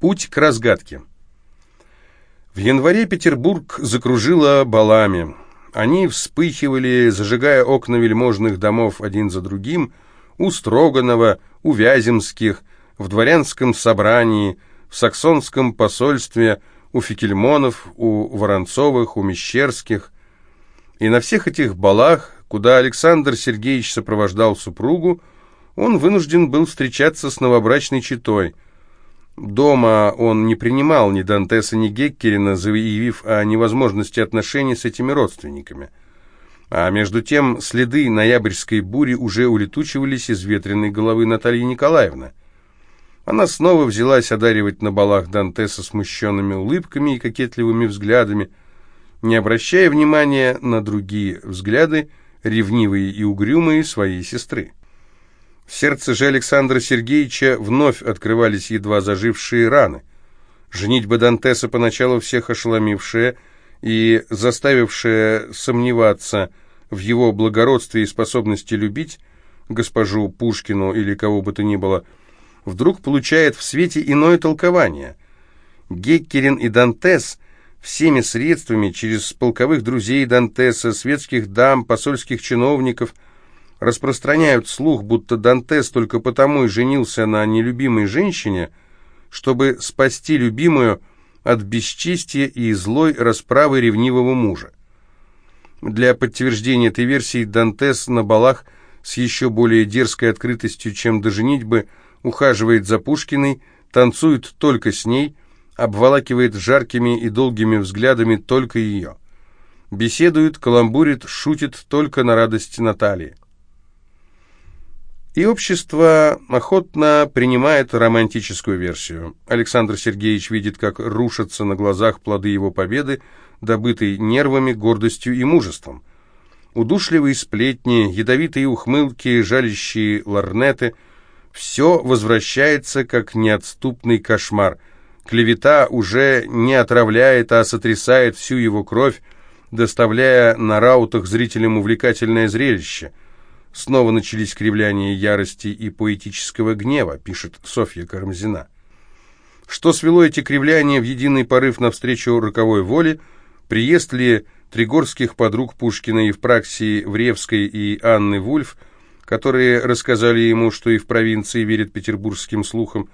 Путь к разгадке. В январе Петербург закружило балами. Они вспыхивали, зажигая окна вельможных домов один за другим, у Строганова, у Вяземских, в дворянском собрании, в саксонском посольстве, у Фикельмонов, у Воронцовых, у Мещерских. И на всех этих балах, куда Александр Сергеевич сопровождал супругу, он вынужден был встречаться с новобрачной четой. Дома он не принимал ни Дантеса, ни Геккерина, заявив о невозможности отношений с этими родственниками. А между тем следы ноябрьской бури уже улетучивались из ветреной головы Натальи Николаевны. Она снова взялась одаривать на балах Дантеса смущенными улыбками и кокетливыми взглядами, не обращая внимания на другие взгляды, ревнивые и угрюмые своей сестры. В сердце же Александра Сергеевича вновь открывались едва зажившие раны. Женитьба Дантеса, поначалу всех ошеломившая и заставившая сомневаться в его благородстве и способности любить госпожу Пушкину или кого бы то ни было – вдруг получает в свете иное толкование. Геккерин и Дантес всеми средствами, через полковых друзей Дантеса, светских дам, посольских чиновников, распространяют слух, будто Дантес только потому и женился на нелюбимой женщине, чтобы спасти любимую от бесчестия и злой расправы ревнивого мужа. Для подтверждения этой версии Дантес на балах с еще более дерзкой открытостью, чем до женитьбы, ухаживает за Пушкиной, танцует только с ней, обволакивает жаркими и долгими взглядами только ее. Беседует, каламбурит, шутит только на радость Натальи. И общество охотно принимает романтическую версию. Александр Сергеевич видит, как рушатся на глазах плоды его победы, добытые нервами, гордостью и мужеством. Удушливые сплетни, ядовитые ухмылки, жалящие ларнеты – все возвращается как неотступный кошмар. Клевета уже не отравляет, а сотрясает всю его кровь, доставляя на раутах зрителям увлекательное зрелище. Снова начались кривляния ярости и поэтического гнева, пишет Софья Кармзина. Что свело эти кривляния в единый порыв навстречу роковой воле, приезд ли тригорских подруг Пушкина Евпраксии Вревской и Анны Вульф – которые рассказали ему, что и в провинции верят петербургским слухам,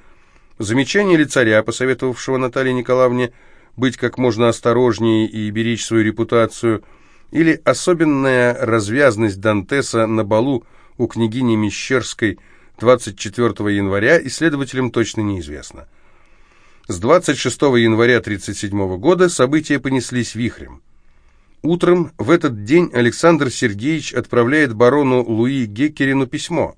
замечание ли царя, посоветовавшего Наталье Николаевне быть как можно осторожнее и беречь свою репутацию, или особенная развязность Дантеса на балу у княгини Мещерской 24 января исследователям точно неизвестно. С 26 января 1937 года события понеслись вихрем. Утром в этот день Александр Сергеевич отправляет барону Луи Геккерину письмо.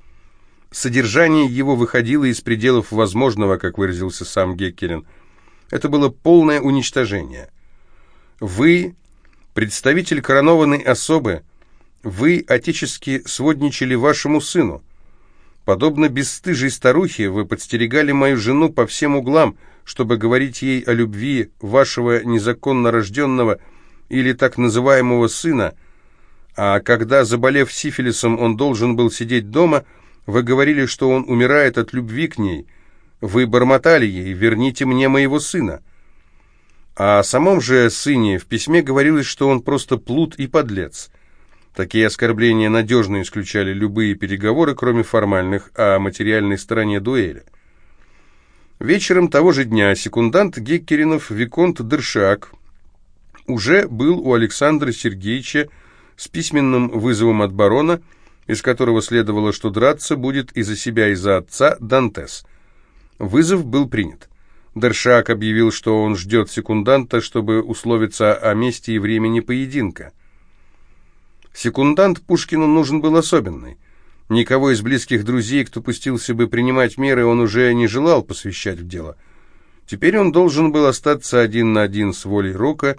Содержание его выходило из пределов возможного, как выразился сам Геккерин. Это было полное уничтожение. Вы, представитель коронованной особы, вы отечески сводничали вашему сыну. Подобно бесстыжей старухе, вы подстерегали мою жену по всем углам, чтобы говорить ей о любви вашего незаконно рожденного или так называемого сына, а когда, заболев сифилисом, он должен был сидеть дома, вы говорили, что он умирает от любви к ней. Вы бормотали ей «верните мне моего сына». А о самом же сыне в письме говорилось, что он просто плут и подлец. Такие оскорбления надежно исключали любые переговоры, кроме формальных, о материальной стороне дуэли. Вечером того же дня секундант Геккеринов Виконт Дершак уже был у Александра Сергеевича с письменным вызовом от барона, из которого следовало, что драться будет и за себя, и за отца Дантес. Вызов был принят. Дершак объявил, что он ждет секунданта, чтобы условиться о месте и времени поединка. Секундант Пушкину нужен был особенный. Никого из близких друзей, кто пустился бы принимать меры, он уже не желал посвящать в дело. Теперь он должен был остаться один на один с волей Рока,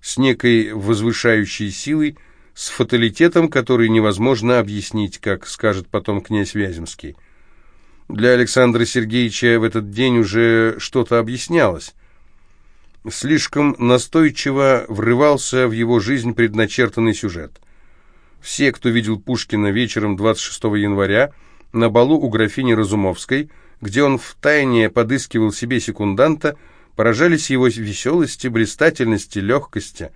с некой возвышающей силой, с фаталитетом, который невозможно объяснить, как скажет потом князь Вяземский. Для Александра Сергеевича в этот день уже что-то объяснялось. Слишком настойчиво врывался в его жизнь предначертанный сюжет. Все, кто видел Пушкина вечером 26 января на балу у графини Разумовской, где он втайне подыскивал себе секунданта, поражались его веселости, блистательности, легкости.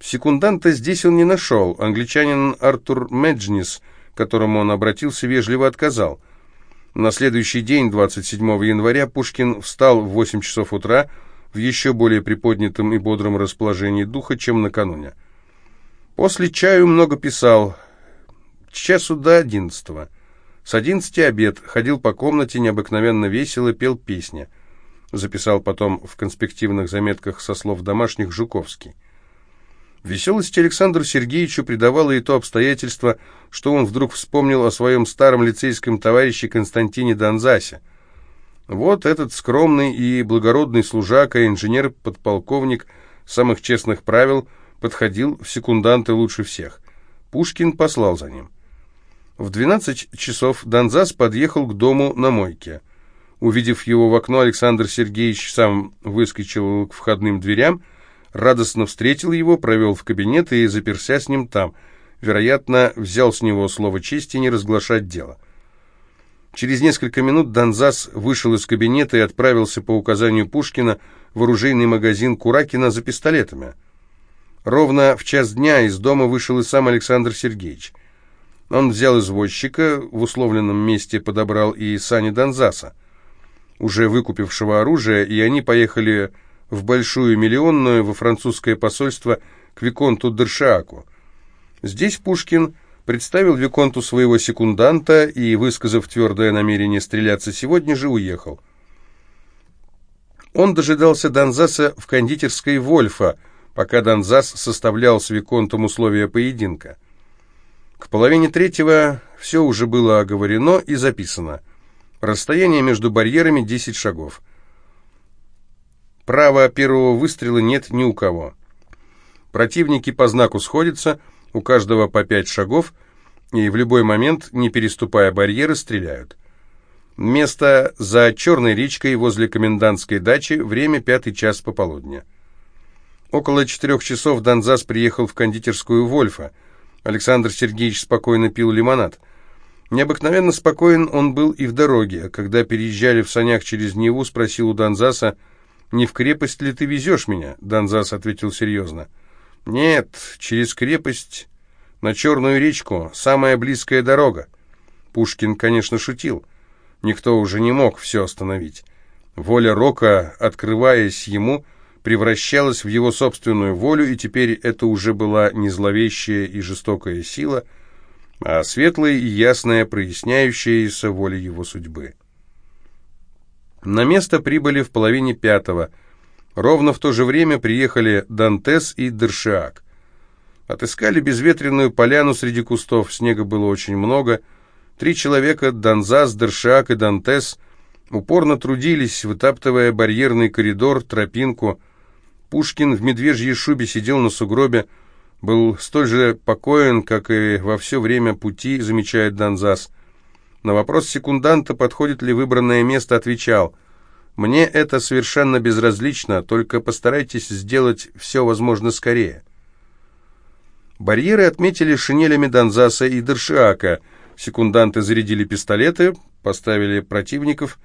Секунданта здесь он не нашел. Англичанин Артур Меджнис, к которому он обратился, вежливо отказал. На следующий день, 27 января, Пушкин встал в 8 часов утра в еще более приподнятом и бодром расположении духа, чем накануне. После чаю много писал, часу до одиннадцатого. С одиннадцати обед, ходил по комнате необыкновенно весело, пел песни. Записал потом в конспективных заметках со слов домашних Жуковский. Веселости Александру Сергеевичу придавало и то обстоятельство, что он вдруг вспомнил о своем старом лицейском товарище Константине Донзасе. Вот этот скромный и благородный служака, инженер-подполковник самых честных правил, подходил в секунданты лучше всех. Пушкин послал за ним. В 12 часов Донзас подъехал к дому на мойке. Увидев его в окно, Александр Сергеевич сам выскочил к входным дверям, радостно встретил его, провел в кабинет и заперся с ним там. Вероятно, взял с него слово чести не разглашать дело. Через несколько минут Донзас вышел из кабинета и отправился по указанию Пушкина в оружейный магазин Куракина за пистолетами. Ровно в час дня из дома вышел и сам Александр Сергеевич. Он взял извозчика, в условленном месте подобрал и сани Донзаса, уже выкупившего оружие, и они поехали в Большую Миллионную во французское посольство к Виконту Дершааку. Здесь Пушкин представил Виконту своего секунданта и, высказав твердое намерение стреляться сегодня же, уехал. Он дожидался Донзаса в кондитерской Вольфа, пока Донзас составлял с Виконтом условия поединка. К половине третьего все уже было оговорено и записано. Расстояние между барьерами 10 шагов. Права первого выстрела нет ни у кого. Противники по знаку сходятся, у каждого по 5 шагов, и в любой момент, не переступая барьеры, стреляют. Место за Черной речкой возле комендантской дачи, время пятый час пополудня. Около четырех часов Донзас приехал в кондитерскую Вольфа. Александр Сергеевич спокойно пил лимонад. Необыкновенно спокоен он был и в дороге. Когда переезжали в санях через Неву, спросил у Донзаса, «Не в крепость ли ты везешь меня?» Донзас ответил серьезно. «Нет, через крепость на Черную речку, самая близкая дорога». Пушкин, конечно, шутил. Никто уже не мог все остановить. Воля Рока, открываясь ему, превращалась в его собственную волю, и теперь это уже была не зловещая и жестокая сила, а светлая и ясная, проясняющаяся воля его судьбы. На место прибыли в половине пятого. Ровно в то же время приехали Дантес и Дершиак. Отыскали безветренную поляну среди кустов, снега было очень много. Три человека, Донзас, Дершиак и Дантес, упорно трудились, вытаптывая барьерный коридор, тропинку, Пушкин в медвежьей шубе сидел на сугробе, был столь же покоен, как и во все время пути, замечает Донзас. На вопрос секунданта, подходит ли выбранное место, отвечал, «Мне это совершенно безразлично, только постарайтесь сделать все возможно скорее». Барьеры отметили шинелями Донзаса и Дершиака. Секунданты зарядили пистолеты, поставили противников,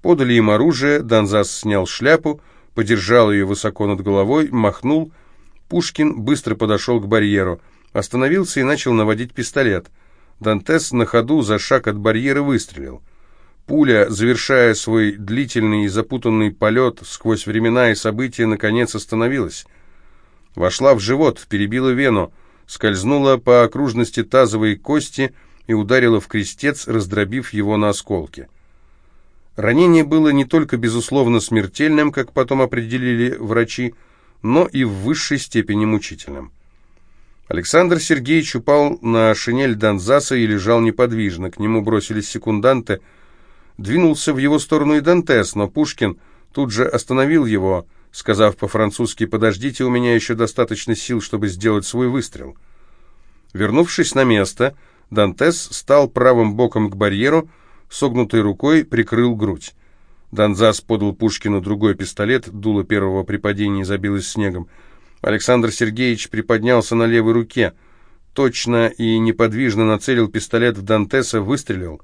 подали им оружие, Донзас снял шляпу, подержал ее высоко над головой, махнул. Пушкин быстро подошел к барьеру, остановился и начал наводить пистолет. Дантес на ходу за шаг от барьера выстрелил. Пуля, завершая свой длительный и запутанный полет сквозь времена и события, наконец остановилась. Вошла в живот, перебила вену, скользнула по окружности тазовой кости и ударила в крестец, раздробив его на осколки. Ранение было не только безусловно смертельным, как потом определили врачи, но и в высшей степени мучительным. Александр Сергеевич упал на шинель Донзаса и лежал неподвижно. К нему бросились секунданты. Двинулся в его сторону и Дантес, но Пушкин тут же остановил его, сказав по-французски «Подождите, у меня еще достаточно сил, чтобы сделать свой выстрел». Вернувшись на место, Дантес стал правым боком к барьеру, согнутой рукой прикрыл грудь. Донзас подал Пушкину другой пистолет, дуло первого при падении забилось снегом. Александр Сергеевич приподнялся на левой руке, точно и неподвижно нацелил пистолет в Дантеса, выстрелил.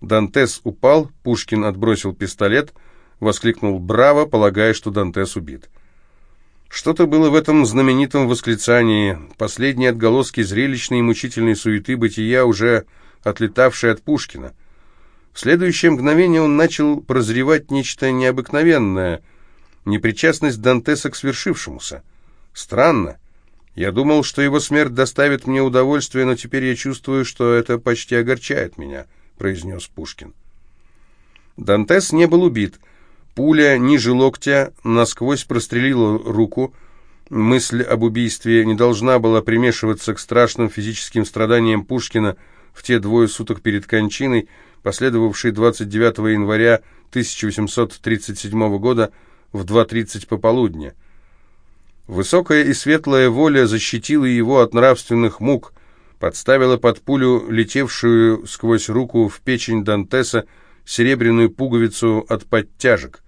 Дантес упал, Пушкин отбросил пистолет, воскликнул «Браво!», полагая, что Дантес убит. Что-то было в этом знаменитом восклицании, последние отголоски зрелищной и мучительной суеты бытия, уже отлетавшей от Пушкина. В следующее мгновение он начал прозревать нечто необыкновенное, непричастность Дантеса к свершившемуся. Странно. Я думал, что его смерть доставит мне удовольствие, но теперь я чувствую, что это почти огорчает меня, произнес Пушкин. Дантес не был убит. Пуля ниже локтя насквозь прострелила руку. Мысль об убийстве не должна была примешиваться к страшным физическим страданиям Пушкина в те двое суток перед кончиной, последовавшей 29 января 1837 года в 2.30 пополудня. Высокая и светлая воля защитила его от нравственных мук, подставила под пулю, летевшую сквозь руку в печень Дантеса, серебряную пуговицу от подтяжек.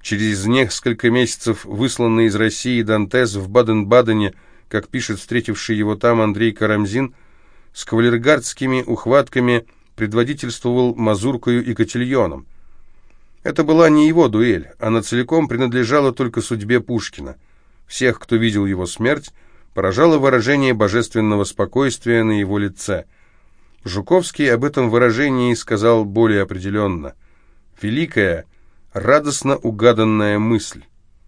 Через несколько месяцев высланный из России Дантес в Баден-Бадене, как пишет встретивший его там Андрей Карамзин, с кавалергардскими ухватками предводительствовал мазуркою и котельоном. Это была не его дуэль, она целиком принадлежала только судьбе Пушкина. Всех, кто видел его смерть, поражало выражение божественного спокойствия на его лице. Жуковский об этом выражении сказал более определенно. «Великая, радостно угаданная мысль.